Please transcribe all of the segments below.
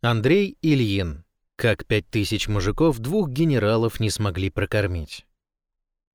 Андрей Ильин. Как пять тысяч мужиков двух генералов не смогли прокормить.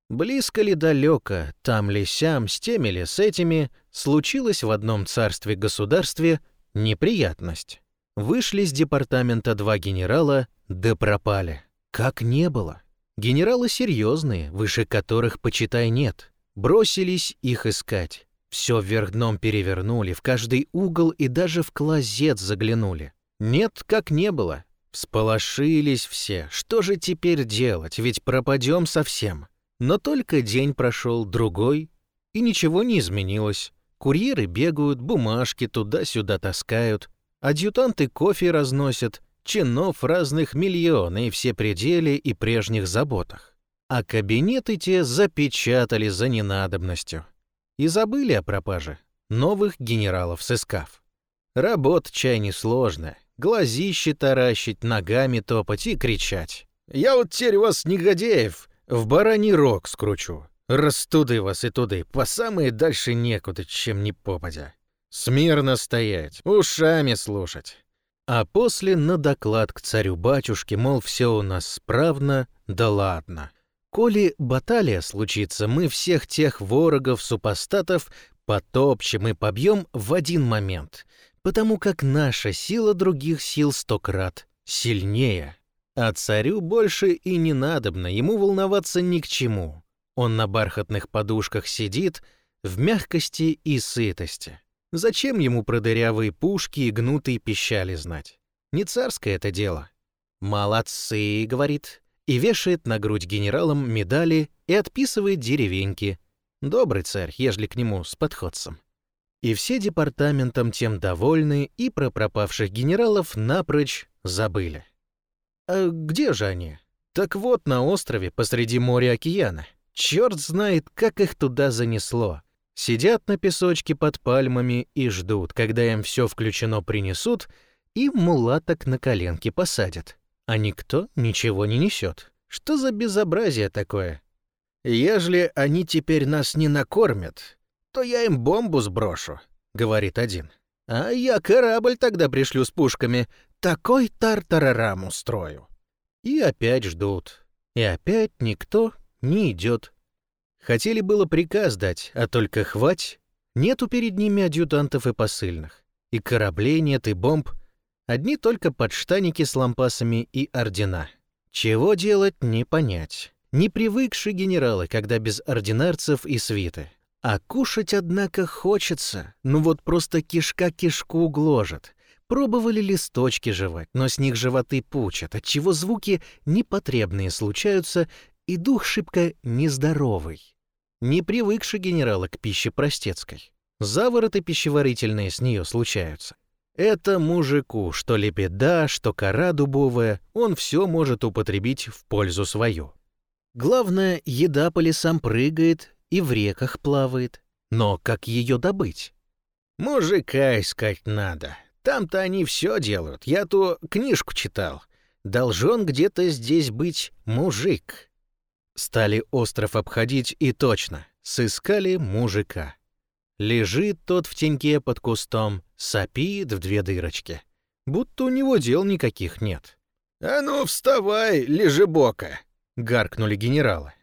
Близко ли далеко, там ли сям, с теми ли с этими, случилось в одном царстве-государстве неприятность. Вышли с департамента два генерала, да пропали. Как не было. Генералы серьезные, выше которых, почитай, нет. Бросились их искать. Все вверх дном перевернули, в каждый угол и даже в клозет заглянули. Нет, как не было. Всполошились все. Что же теперь делать, ведь пропадем совсем. Но только день прошел, другой, и ничего не изменилось. Курьеры бегают, бумажки туда-сюда таскают, адъютанты кофе разносят, чинов разных миллионы и все пределы и прежних заботах. А кабинеты те запечатали за ненадобностью и забыли о пропаже, новых генералов сыскав. Работа чай несложная, глазище таращить, ногами топать и кричать. «Я вот теперь вас, негодяев, в бараний рог скручу. Растуды вас и туды, по самые дальше некуда, чем не попадя. Смирно стоять, ушами слушать». А после на доклад к царю-батюшке, мол, все у нас справно, да ладно. Коли баталия случится, мы всех тех ворогов-супостатов потопчем и побьем в один момент, потому как наша сила других сил сто крат сильнее. А царю больше и не надобно, ему волноваться ни к чему. Он на бархатных подушках сидит в мягкости и сытости. Зачем ему продырявые пушки и гнутые пищали знать? Не царское это дело. «Молодцы», — говорит, и вешает на грудь генералам медали и отписывает деревеньки. Добрый царь, ежели к нему с подходцем. И все департаментом тем довольны, и про пропавших генералов напрочь забыли. А где же они? Так вот, на острове посреди моря-океана. Черт знает, как их туда занесло. Сидят на песочке под пальмами и ждут, когда им все включено принесут, и мулаток на коленки посадят а никто ничего не несет. Что за безобразие такое? Ежели они теперь нас не накормят, то я им бомбу сброшу, говорит один. А я корабль тогда пришлю с пушками, такой тартарарам устрою. И опять ждут. И опять никто не идет. Хотели было приказ дать, а только хвать. Нету перед ними адъютантов и посыльных. И кораблей нет, и бомб — Одни только подштаники с лампасами и ордена. Чего делать, не понять. Не привыкшие генералы, когда без ординарцев и свиты. А кушать, однако, хочется. Ну вот просто кишка кишку гложет. Пробовали листочки жевать, но с них животы пучат, отчего звуки непотребные случаются, и дух шибко нездоровый. Не привыкший генерала к пище простецкой. Завороты пищеварительные с нее случаются. Это мужику, что лепеда, что кора дубовая, он все может употребить в пользу свою. Главное, еда по лесам прыгает и в реках плавает. Но как ее добыть? Мужика искать надо. Там-то они все делают. Я ту книжку читал. Должен где-то здесь быть мужик. Стали остров обходить и точно. Сыскали мужика. Лежит тот в теньке под кустом, сопит в две дырочки. Будто у него дел никаких нет. «А ну, вставай, лежебока!» — гаркнули генералы.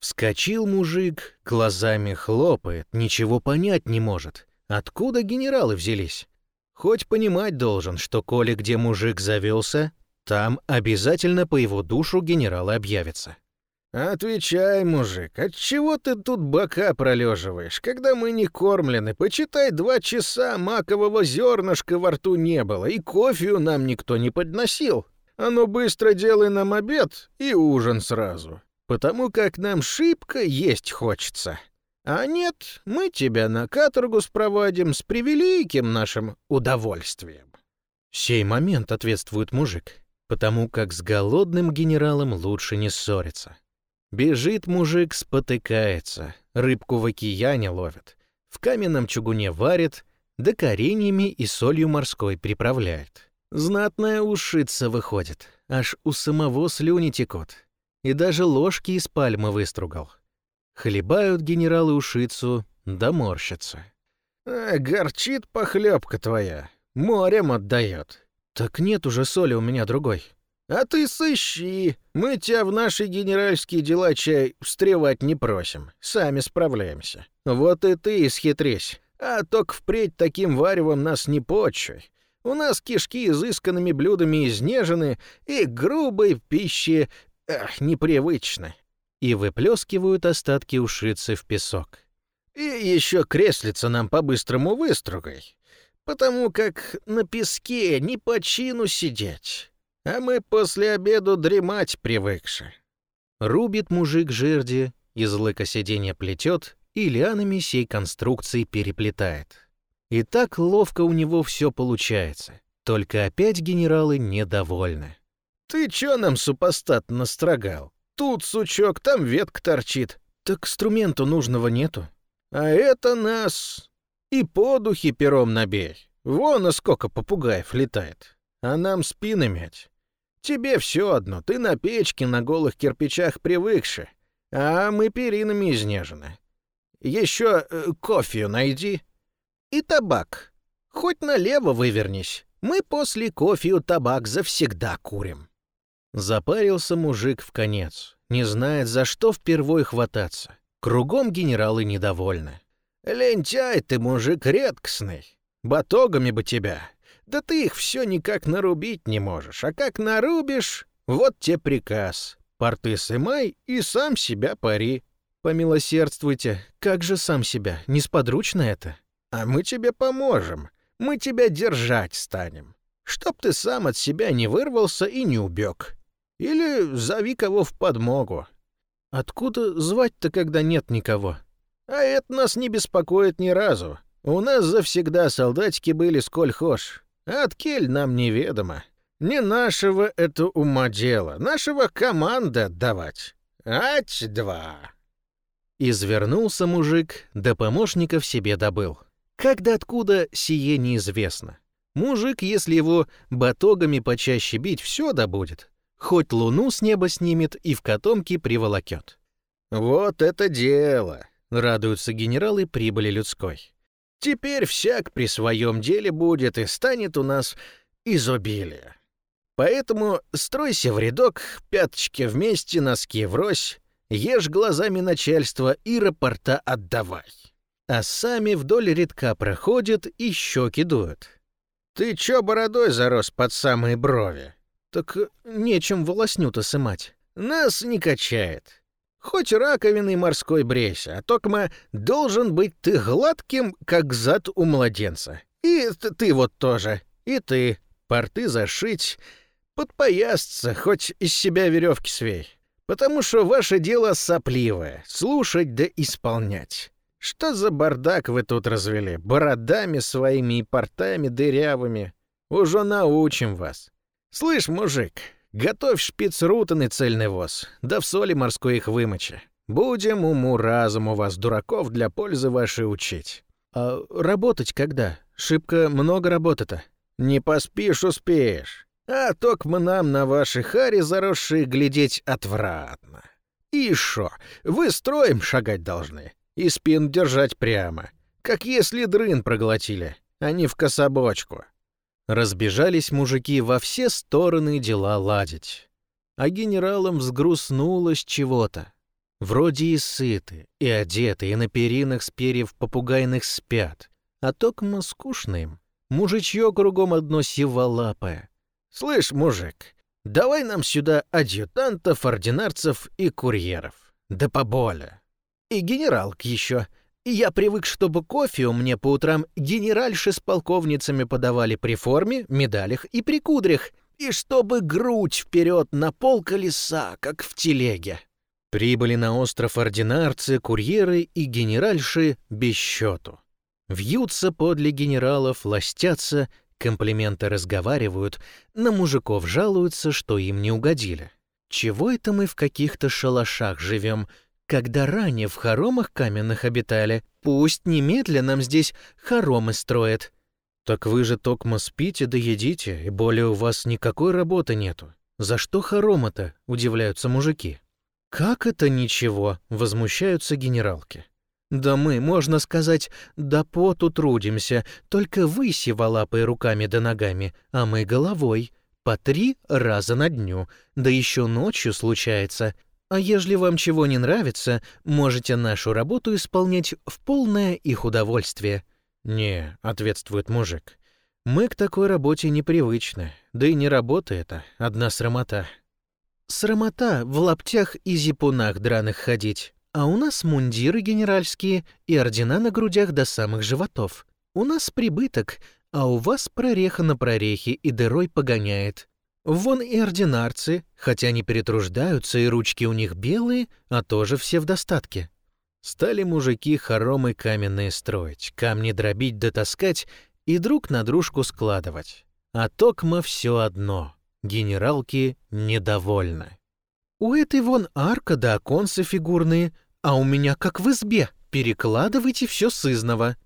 Вскочил мужик, глазами хлопает, ничего понять не может. Откуда генералы взялись? Хоть понимать должен, что коли где мужик завелся, там обязательно по его душу генералы объявятся. «Отвечай, мужик, отчего ты тут бока пролеживаешь, когда мы не кормлены? Почитай, два часа макового зернышка во рту не было, и кофею нам никто не подносил. А ну быстро делай нам обед и ужин сразу, потому как нам шибко есть хочется. А нет, мы тебя на каторгу спровадим с превеликим нашим удовольствием». «Сей момент ответствует мужик, потому как с голодным генералом лучше не ссориться». Бежит мужик, спотыкается, рыбку в океане ловит, в каменном чугуне варит, да кореньями и солью морской приправляет. Знатная ушица выходит, аж у самого слюни текут. И даже ложки из пальмы выстругал. Хлебают генералы ушицу, да морщатся. «А, горчит похлебка твоя, морем отдает. Так нет уже соли у меня другой. А ты сыщи. Мы тебя в наши генеральские дела чай встревать не просим. Сами справляемся. Вот и ты исхитрись. А только впредь таким варевом нас не почуй. У нас кишки изысканными блюдами изнежены и грубой пищи эх, непривычны. И выплескивают остатки ушицы в песок. И еще креслица нам по-быстрому выстругай, потому как на песке не по чину сидеть, а мы после обеду дремать привыкши. Рубит мужик жерди, из лыка сиденья плетет и лианами сей конструкции переплетает. И так ловко у него все получается. Только опять генералы недовольны. «Ты чё нам, супостат, настрогал? Тут сучок, там ветка торчит. Так инструменту нужного нету. А это нас и подухи пером набей. Вон, а сколько попугаев летает. А нам спины мять. Тебе все одно, ты на печке на голых кирпичах привыкши, а мы перинами изнежены. Еще э, кофею найди. И табак. Хоть налево вывернись. Мы после кофею табак завсегда курим. Запарился мужик в конец. Не знает, за что впервой хвататься. Кругом генералы недовольны. «Лентяй ты, мужик редкостный. Батогами бы тебя. Да ты их все никак нарубить не можешь. А как нарубишь, вот тебе приказ. Порты сымай и сам себя пари. Помилосердствуйте, как же сам себя? Несподручно это? А мы тебе поможем. Мы тебя держать станем. Чтоб ты сам от себя не вырвался и не убег. Или зови кого в подмогу. Откуда звать-то, когда нет никого? А это нас не беспокоит ни разу. У нас завсегда солдатики были сколь хошь. От кель нам неведомо. Не нашего это ума дело, нашего команда отдавать. Ать-два. Извернулся мужик, да помощников себе добыл. Когда откуда сие неизвестно. Мужик, если его батогами почаще бить, все добудет. Хоть луну с неба снимет и в котомке приволокет. «Вот это дело!» — радуются генералы прибыли людской. «Теперь всяк при своем деле будет и станет у нас изобилие. Поэтому стройся в рядок, пяточки вместе, носки врозь, ешь глазами начальства и рапорта отдавай. А сами вдоль редка проходят и щеки дуют. Ты чё бородой зарос под самые брови? Так нечем волосню-то сымать. Нас не качает. Хоть раковиной морской брейся, а токма должен быть ты гладким, как зад у младенца. И ты вот тоже, и ты. Порты зашить, подпоясться, хоть из себя веревки свей потому что ваше дело сопливое — слушать да исполнять. Что за бардак вы тут развели? Бородами своими и портами дырявыми. Уже научим вас. Слышь, мужик, готовь шпицрутан и цельный воз, да в соли морской их вымочи. Будем уму-разуму вас, дураков, для пользы вашей учить. А работать когда? Шибко много работы-то. Не поспишь, успеешь. А токмо нам на ваши хари заросшие глядеть отвратно. И шо, вы строем шагать должны, и спин держать прямо, как если дрын проглотили, а не в кособочку. Разбежались мужики во все стороны дела ладить. А генералам взгрустнулось чего-то. Вроде и сыты, и одеты, и на перинах с перьев попугайных спят. А токмо скучно им. Мужичье кругом одно сиволапое. «Слышь, мужик, давай нам сюда адъютантов, ординарцев и курьеров. Да поболе. И генералк еще. Я привык, чтобы кофе у мне по утрам генеральши с полковницами подавали при форме, медалях и при кудрях, и чтобы грудь вперед на пол колеса, как в телеге». Прибыли на остров ординарцы, курьеры и генеральши без счету. Вьются подле генералов, ластятся Комплименты разговаривают, на мужиков жалуются, что им не угодили. Чего это мы в каких-то шалашах живем, когда ранее в хоромах каменных обитали? Пусть немедленно нам здесь хоромы строят. Так вы же токмо спите да едите, и более у вас никакой работы нету. За что хоромы-то? Удивляются мужики. Как это ничего? Возмущаются генералки. Да мы, можно сказать, до поту трудимся, только вы сиволапые руками да ногами, а мы головой. По три раза на дню, да еще ночью случается. А ежели вам чего не нравится, можете нашу работу исполнять в полное их удовольствие». «Не», — ответствует мужик, — «мы к такой работе непривычны, да и не работа это, одна срамота». «Срамота в лаптях и зипунах драных ходить, а у нас мундиры генеральские и ордена на грудях до самых животов. У нас прибыток, а у вас прореха на прорехе и дырой погоняет. Вон и ординарцы, хотя не перетруждаются, и ручки у них белые, а тоже все в достатке. Стали мужики хоромы каменные строить, камни дробить да таскать и друг на дружку складывать. А токмо все одно. Генералки недовольны. У этой вон арка да оконцы фигурные, а у меня как в избе. Перекладывайте все сызново.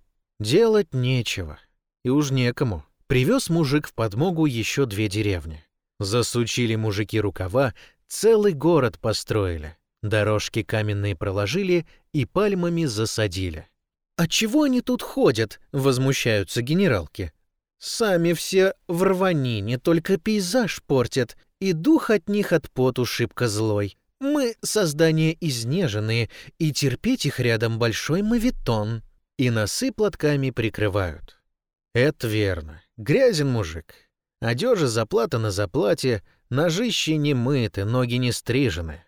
Делать нечего. И уж некому. Привез мужик в подмогу еще две деревни. Засучили мужики рукава, целый город построили. Дорожки каменные проложили и пальмами засадили. «А чего они тут ходят?» — возмущаются генералки. «Сами все в рванине, только пейзаж портят и дух от них от поту шибко злой. Мы — создания изнеженные, и терпеть их рядом большой мавитон. И носы платками прикрывают. Это верно. Грязен мужик. Одежа заплата на заплате, ножищи не мыты, ноги не стрижены.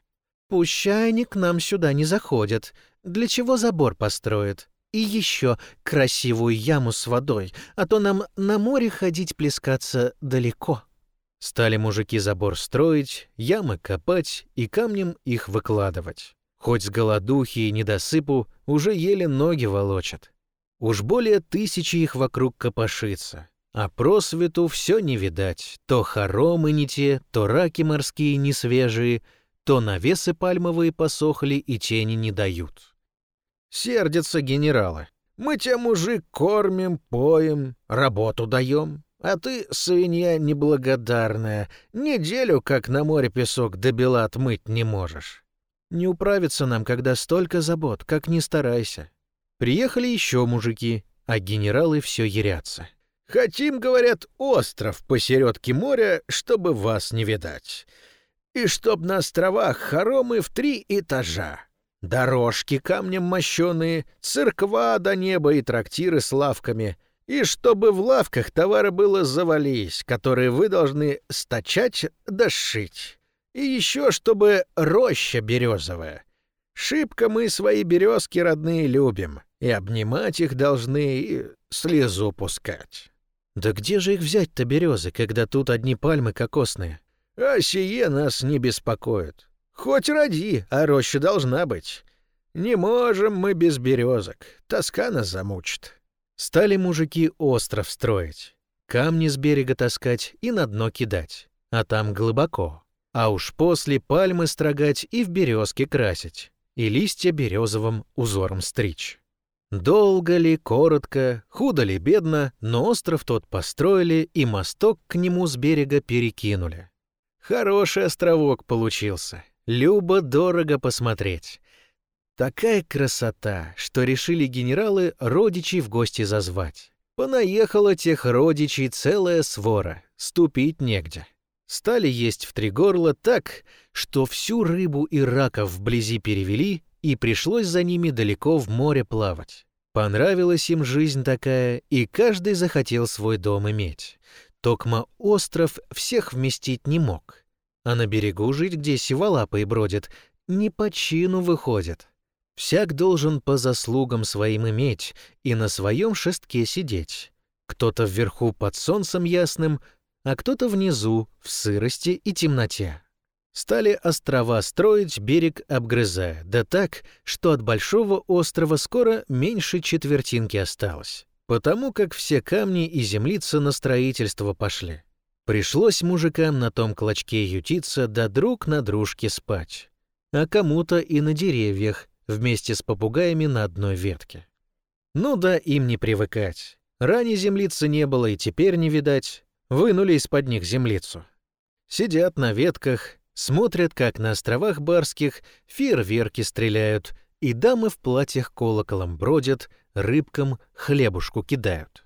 Пущай они к нам сюда не заходят. Для чего забор построят? И еще красивую яму с водой, а то нам на море ходить плескаться далеко. Стали мужики забор строить, ямы копать и камнем их выкладывать. Хоть с голодухи и недосыпу уже еле ноги волочат. Уж более тысячи их вокруг копошится, а просвету все не видать. То хоромы не те, то раки морские не свежие, то навесы пальмовые посохли и тени не дают. Сердятся генералы. Мы тебя, мужик, кормим, поем, работу даем. А ты, свинья неблагодарная, неделю, как на море песок до бела отмыть не можешь. Не управиться нам, когда столько забот, как ни старайся. Приехали еще мужики, а генералы все ярятся. Хотим, говорят, остров посередке моря, чтобы вас не видать. И чтоб на островах хоромы в три этажа. Дорожки камнем мощеные, церква до неба и трактиры с лавками — и чтобы в лавках товары было завались, которые вы должны стачать да шить. И еще чтобы роща березовая. Шибко мы свои березки родные любим, и обнимать их должны, и слезу пускать. Да где же их взять-то березы, когда тут одни пальмы кокосные? А сие нас не беспокоит. Хоть роди, а роща должна быть. Не можем мы без березок, тоска нас замучит. Стали мужики остров строить, камни с берега таскать и на дно кидать, а там глубоко. А уж после пальмы строгать и в березке красить, и листья березовым узором стричь. Долго ли, коротко, худо ли, бедно, но остров тот построили и мосток к нему с берега перекинули. Хороший островок получился, любо-дорого посмотреть. Такая красота, что решили генералы родичей в гости зазвать. Понаехала тех родичей целая свора, ступить негде. Стали есть в три горла так, что всю рыбу и раков вблизи перевели, и пришлось за ними далеко в море плавать. Понравилась им жизнь такая, и каждый захотел свой дом иметь. Токма остров всех вместить не мог, а на берегу жить, где сиволапые бродят, не по чину выходит. Всяк должен по заслугам своим иметь и на своем шестке сидеть. Кто-то вверху под солнцем ясным, а кто-то внизу в сырости и темноте. Стали острова строить, берег обгрызая, да так, что от большого острова скоро меньше четвертинки осталось, потому как все камни и землицы на строительство пошли. Пришлось мужикам на том клочке ютиться да друг на дружке спать, а кому-то и на деревьях, вместе с попугаями на одной ветке. Ну да, им не привыкать. Ранее землицы не было и теперь не видать. Вынули из-под них землицу. Сидят на ветках, смотрят, как на островах барских фейерверки стреляют, и дамы в платьях колоколом бродят, рыбкам хлебушку кидают.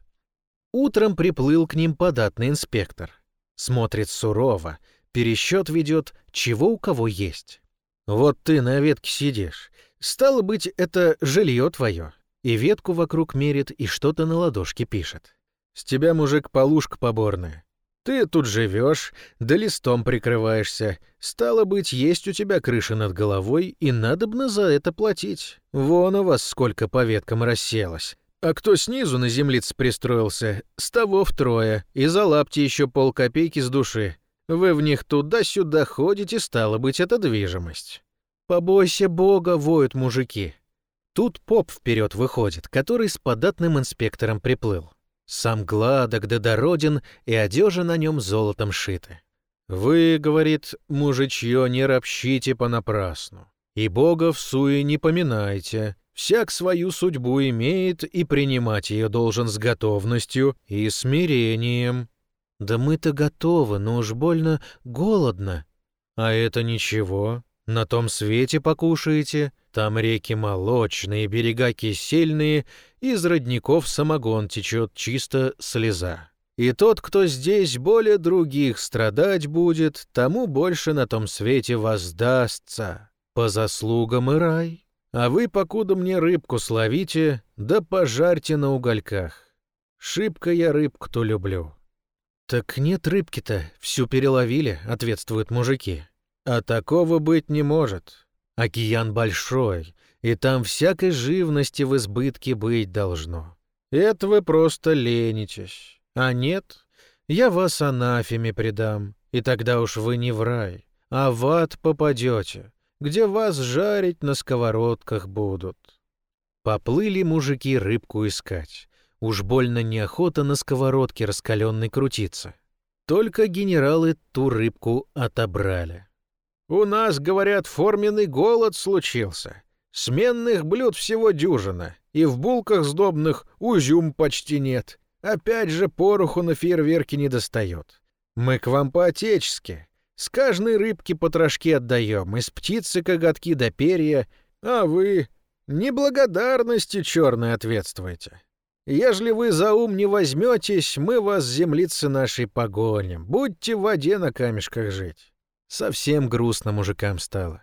Утром приплыл к ним податный инспектор. Смотрит сурово, пересчет ведет, чего у кого есть. Вот ты на ветке сидишь. Стало быть, это жилье твое. И ветку вокруг мерит, и что-то на ладошке пишет. С тебя, мужик, полушка поборная. Ты тут живешь, да листом прикрываешься. Стало быть, есть у тебя крыша над головой, и надобно за это платить. Вон у вас сколько по веткам расселось. А кто снизу на землице пристроился, с того втрое, и за лапти еще полкопейки с души. Вы в них туда-сюда ходите, стало быть, это движимость. Побойся бога, воют мужики. Тут поп вперед выходит, который с податным инспектором приплыл. Сам гладок да дороден, и одежа на нем золотом шиты. «Вы, — говорит, — мужичье не ропщите понапрасну, и Бога в суе не поминайте, всяк свою судьбу имеет и принимать ее должен с готовностью и смирением». «Да мы-то готовы, но уж больно голодно». «А это ничего, на том свете покушаете, там реки молочные, берега кисельные, из родников самогон течет чисто слеза. И тот, кто здесь более других страдать будет, тому больше на том свете воздастся. По заслугам и рай. А вы, покуда мне рыбку словите, да пожарьте на угольках. Шибко я рыбку-то люблю». «Так нет рыбки-то, всю переловили», — ответствуют мужики. «А такого быть не может. Океан большой, и там всякой живности в избытке быть должно. Это вы просто ленитесь. А нет, я вас анафеме предам, и тогда уж вы не в рай, а в ад попадете, где вас жарить на сковородках будут». Поплыли мужики рыбку искать. Уж больно неохота на сковородке раскаленной крутиться. Только генералы ту рыбку отобрали. У нас, говорят, форменный голод случился. Сменных блюд всего дюжина, и в булках сдобных узюм почти нет. Опять же пороху на фейерверке не достает. Мы к вам по-отечески. С каждой рыбки потрошки отдаем, из птицы коготки до перья, а вы неблагодарности черной ответствуете. Ежели вы за ум не возьметесь, мы вас землицы нашей погоним. Будьте в воде на камешках жить. Совсем грустно мужикам стало.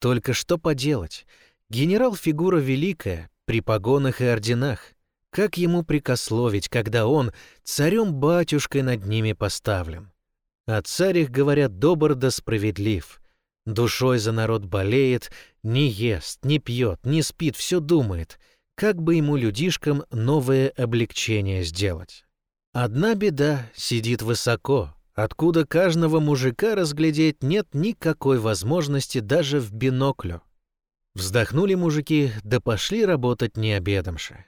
Только что поделать? Генерал фигура великая, при погонах и орденах. Как ему прикословить, когда он царем-батюшкой над ними поставлен? Царь их, говорят, добр да справедлив. Душой за народ болеет, не ест, не пьет, не спит, все думает, как бы ему людишкам новое облегчение сделать. Одна беда сидит высоко, откуда каждого мужика разглядеть нет никакой возможности даже в биноклю. Вздохнули мужики, да пошли работать не обедамши.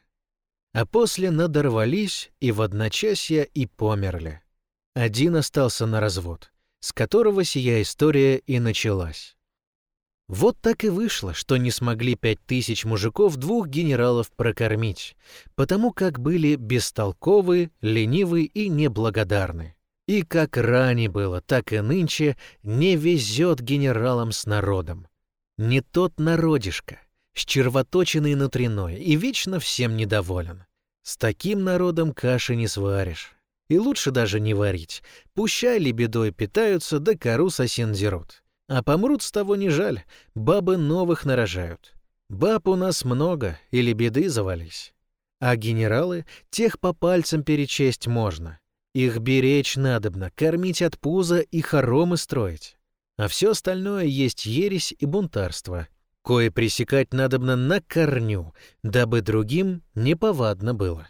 А после надорвались и в одночасье и померли. Один остался на развод, с которого сия история и началась. Вот так и вышло, что не смогли пять тысяч мужиков двух генералов прокормить, потому как были бестолковы, ленивы и неблагодарны. И как ранее было, так и нынче не везет генералам с народом. Не тот народишко, с червоточиной внутренной и вечно всем недоволен. С таким народом каши не сваришь. И лучше даже не варить. Пущай лебедой питаются, да кору сосен дерут. А помрут с того не жаль, бабы новых нарожают. Баб у нас много, и лебеды завались. А генералы, тех по пальцам перечесть можно. Их беречь надобно, кормить от пуза и хоромы строить. А все остальное есть ересь и бунтарство, кое пресекать надобно на корню, дабы другим неповадно было.